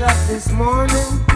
up this morning.